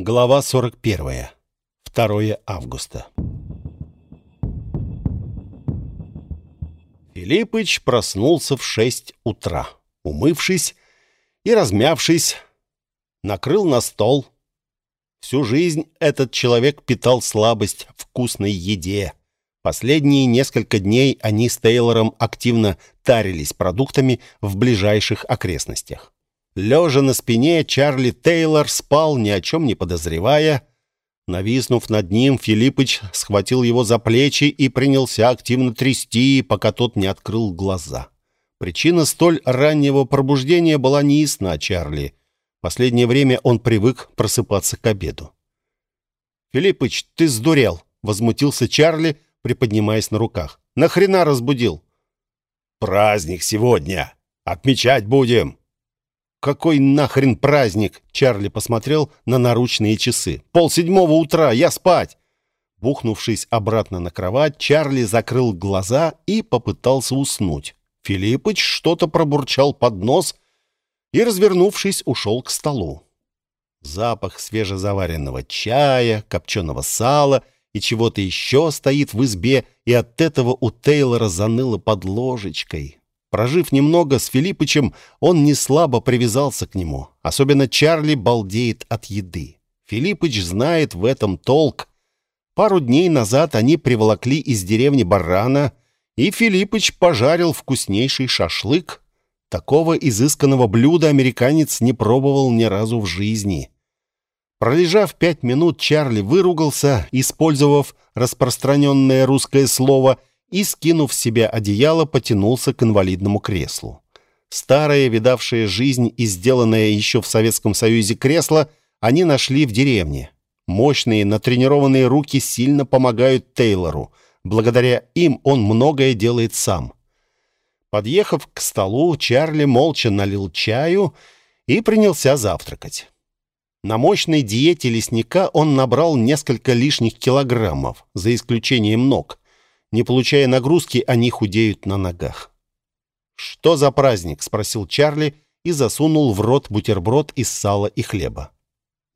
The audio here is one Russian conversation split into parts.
Глава 41. 2 августа. Филиппыч проснулся в шесть утра. Умывшись и размявшись, накрыл на стол. Всю жизнь этот человек питал слабость вкусной еде. Последние несколько дней они с Тейлором активно тарились продуктами в ближайших окрестностях. Лежа на спине, Чарли Тейлор спал, ни о чем не подозревая. Нависнув над ним, Филиппыч схватил его за плечи и принялся активно трясти, пока тот не открыл глаза. Причина столь раннего пробуждения была неясна Чарли. Последнее время он привык просыпаться к обеду. «Филиппыч, ты сдурел!» — возмутился Чарли, приподнимаясь на руках. «Нахрена разбудил?» «Праздник сегодня! Отмечать будем!» «Какой нахрен праздник?» Чарли посмотрел на наручные часы. «Пол седьмого утра, я спать!» Бухнувшись обратно на кровать, Чарли закрыл глаза и попытался уснуть. Филиппыч что-то пробурчал под нос и, развернувшись, ушел к столу. Запах свежезаваренного чая, копченого сала и чего-то еще стоит в избе, и от этого у Тейлора заныло под ложечкой. Прожив немного с Филиппычем, он не слабо привязался к нему. Особенно Чарли балдеет от еды. Филиппыч знает в этом толк. Пару дней назад они приволокли из деревни барана, и Филиппыч пожарил вкуснейший шашлык. Такого изысканного блюда американец не пробовал ни разу в жизни. Пролежав пять минут, Чарли выругался, использовав распространенное русское слово и, скинув с себя одеяло, потянулся к инвалидному креслу. Старое, видавшее жизнь и сделанное еще в Советском Союзе кресло они нашли в деревне. Мощные, натренированные руки сильно помогают Тейлору. Благодаря им он многое делает сам. Подъехав к столу, Чарли молча налил чаю и принялся завтракать. На мощной диете лесника он набрал несколько лишних килограммов, за исключением ног. Не получая нагрузки, они худеют на ногах. «Что за праздник?» — спросил Чарли и засунул в рот бутерброд из сала и хлеба.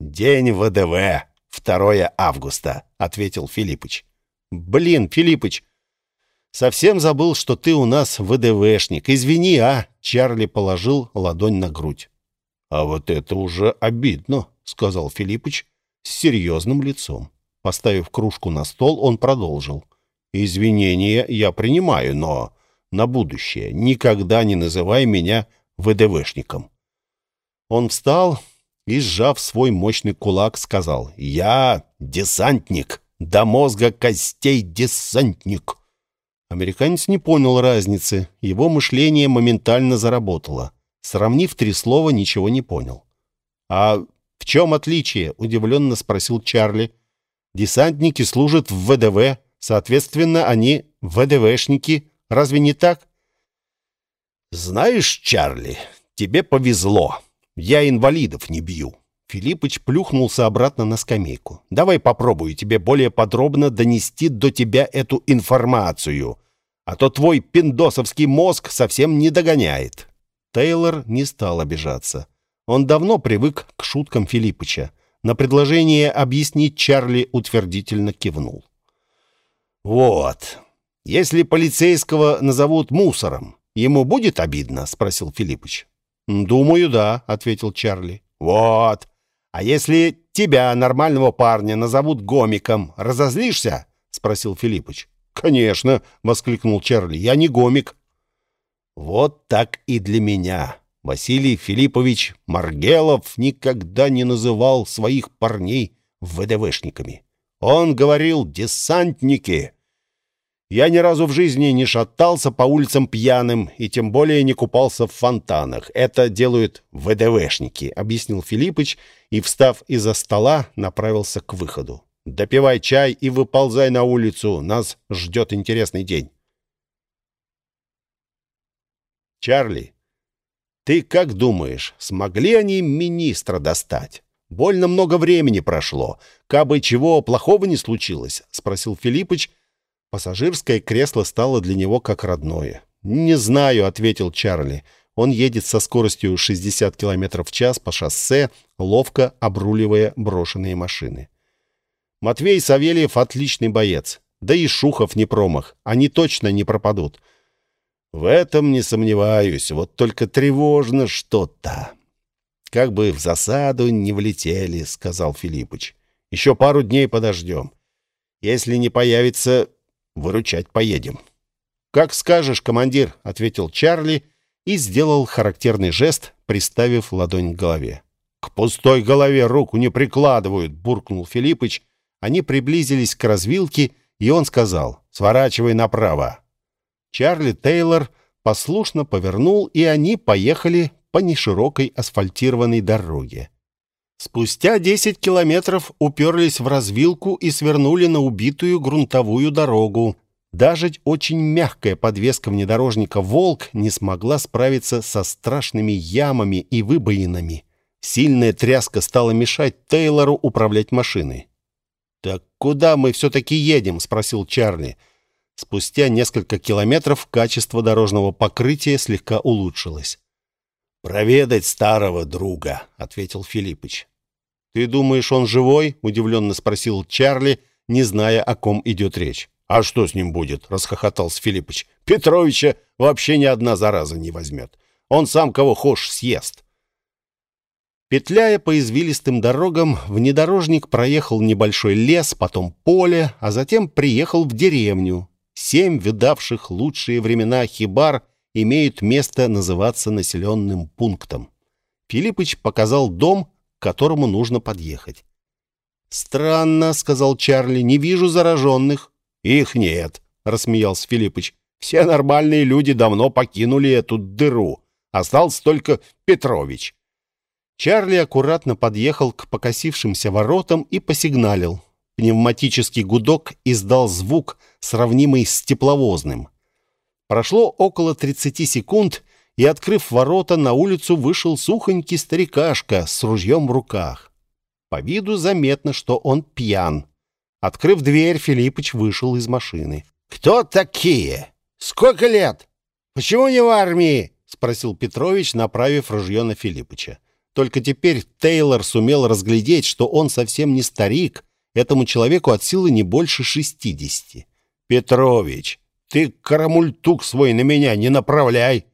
«День ВДВ, 2 августа», — ответил Филиппыч. «Блин, Филиппыч, совсем забыл, что ты у нас ВДВшник. Извини, а?» Чарли положил ладонь на грудь. «А вот это уже обидно», — сказал Филиппыч с серьезным лицом. Поставив кружку на стол, он продолжил. Извинения я принимаю, но на будущее никогда не называй меня ВДВшником. Он встал и, сжав свой мощный кулак, сказал, «Я десантник, до мозга костей десантник». Американец не понял разницы, его мышление моментально заработало. Сравнив три слова, ничего не понял. «А в чем отличие?» — удивленно спросил Чарли. «Десантники служат в ВДВ, Соответственно, они ВДВшники. Разве не так? Знаешь, Чарли, тебе повезло. Я инвалидов не бью. Филиппыч плюхнулся обратно на скамейку. «Давай попробую тебе более подробно донести до тебя эту информацию, а то твой пиндосовский мозг совсем не догоняет». Тейлор не стал обижаться. Он давно привык к шуткам Филиппыча. На предложение объяснить Чарли утвердительно кивнул. «Вот. Если полицейского назовут мусором, ему будет обидно?» — спросил Филиппыч. «Думаю, да», — ответил Чарли. «Вот. А если тебя, нормального парня, назовут гомиком, разозлишься?» — спросил Филиппыч. «Конечно», — воскликнул Чарли. «Я не гомик». «Вот так и для меня». Василий Филиппович Маргелов никогда не называл своих парней ВДВшниками. Он говорил «десантники». Я ни разу в жизни не шатался по улицам пьяным и тем более не купался в фонтанах. Это делают ВДВшники, объяснил Филиппыч и, встав из-за стола, направился к выходу. Допивай чай и выползай на улицу. Нас ждет интересный день. Чарли, ты как думаешь, смогли они министра достать? Больно много времени прошло. Кабы чего плохого не случилось, спросил Филиппыч. Пассажирское кресло стало для него как родное. Не знаю, ответил Чарли. Он едет со скоростью 60 км в час по шоссе, ловко обруливая брошенные машины. Матвей Савельев отличный боец. Да и Шухов не промах. Они точно не пропадут. В этом не сомневаюсь. Вот только тревожно что-то. Как бы в засаду не влетели, сказал Филиппыч. Еще пару дней подождем. Если не появится, выручать поедем. Как скажешь, командир, ответил Чарли и сделал характерный жест, приставив ладонь к голове. «К пустой голове руку не прикладывают!» — буркнул Филиппыч. Они приблизились к развилке, и он сказал «Сворачивай направо». Чарли Тейлор послушно повернул, и они поехали по неширокой асфальтированной дороге. Спустя 10 километров уперлись в развилку и свернули на убитую грунтовую дорогу. Даже очень мягкая подвеска внедорожника «Волк» не смогла справиться со страшными ямами и выбоинами. Сильная тряска стала мешать Тейлору управлять машиной. «Так куда мы все-таки едем?» — спросил Чарли. Спустя несколько километров качество дорожного покрытия слегка улучшилось. «Проведать старого друга», — ответил Филиппыч. «Ты думаешь, он живой?» — удивленно спросил Чарли, не зная, о ком идет речь. «А что с ним будет?» — расхохотался Филиппыч. «Петровича вообще ни одна зараза не возьмет. Он сам кого хошь съест». Петляя по извилистым дорогам, внедорожник проехал небольшой лес, потом поле, а затем приехал в деревню. Семь видавших лучшие времена хибар имеют место называться населенным пунктом. Филиппыч показал дом, к которому нужно подъехать. «Странно», — сказал Чарли, — «не вижу зараженных». «Их нет», — рассмеялся Филиппыч. «Все нормальные люди давно покинули эту дыру. Остался только Петрович». Чарли аккуратно подъехал к покосившимся воротам и посигналил. Пневматический гудок издал звук, сравнимый с тепловозным. Прошло около 30 секунд, и, открыв ворота, на улицу вышел сухонький старикашка с ружьем в руках. По виду заметно, что он пьян. Открыв дверь, Филиппыч вышел из машины. «Кто такие? Сколько лет? Почему не в армии?» — спросил Петрович, направив ружье на Филиппыча. Только теперь Тейлор сумел разглядеть, что он совсем не старик, этому человеку от силы не больше шестидесяти. «Петрович, ты карамультук свой на меня не направляй.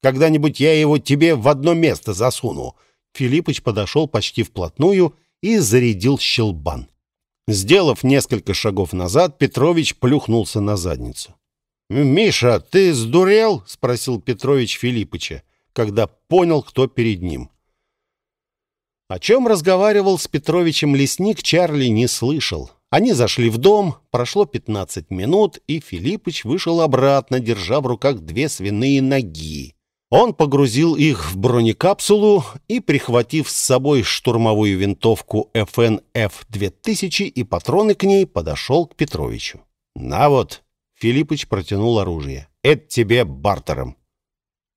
Когда-нибудь я его тебе в одно место засуну». Филиппыч подошел почти вплотную и зарядил щелбан. Сделав несколько шагов назад, Петрович плюхнулся на задницу. «Миша, ты сдурел?» — спросил Петрович Филиппыча, когда понял, кто перед ним. О чем разговаривал с Петровичем лесник, Чарли не слышал. Они зашли в дом, прошло 15 минут, и Филиппыч вышел обратно, держа в руках две свиные ноги. Он погрузил их в бронекапсулу и, прихватив с собой штурмовую винтовку ФНФ-2000 и патроны к ней, подошел к Петровичу. «На вот!» — Филиппыч протянул оружие. «Это тебе бартером».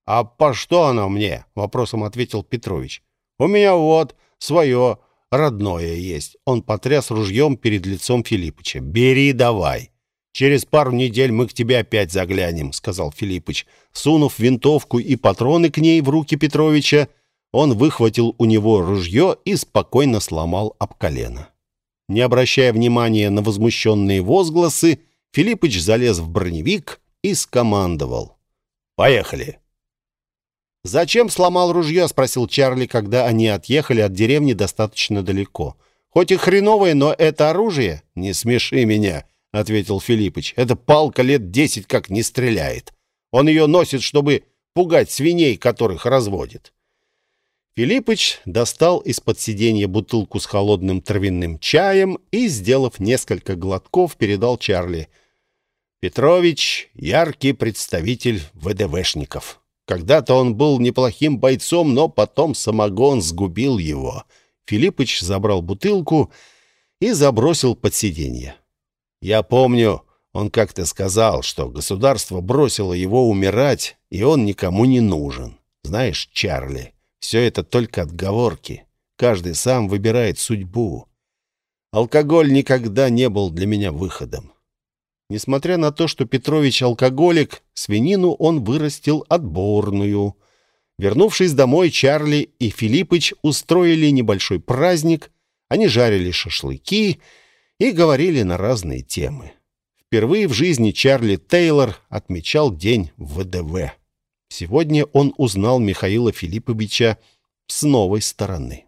«А по что оно мне?» — вопросом ответил Петрович. «У меня вот свое родное есть». Он потряс ружьем перед лицом Филиппыча. «Бери давай». «Через пару недель мы к тебе опять заглянем», — сказал Филиппыч. Сунув винтовку и патроны к ней в руки Петровича, он выхватил у него ружье и спокойно сломал об колено. Не обращая внимания на возмущенные возгласы, Филиппыч залез в броневик и скомандовал. «Поехали!» «Зачем сломал ружье?» — спросил Чарли, когда они отъехали от деревни достаточно далеко. «Хоть и хреновое, но это оружие?» «Не смеши меня!» — ответил Филиппыч. «Эта палка лет десять как не стреляет. Он ее носит, чтобы пугать свиней, которых разводит». Филиппыч достал из-под сиденья бутылку с холодным травяным чаем и, сделав несколько глотков, передал Чарли. «Петрович — яркий представитель ВДВшников. Когда-то он был неплохим бойцом, но потом самогон сгубил его». Филиппыч забрал бутылку и забросил под сиденье. Я помню, он как-то сказал, что государство бросило его умирать, и он никому не нужен. Знаешь, Чарли, все это только отговорки. Каждый сам выбирает судьбу. Алкоголь никогда не был для меня выходом. Несмотря на то, что Петрович алкоголик, свинину он вырастил отборную. Вернувшись домой, Чарли и Филиппыч устроили небольшой праздник. Они жарили шашлыки и говорили на разные темы. Впервые в жизни Чарли Тейлор отмечал день ВДВ. Сегодня он узнал Михаила Филипповича с новой стороны.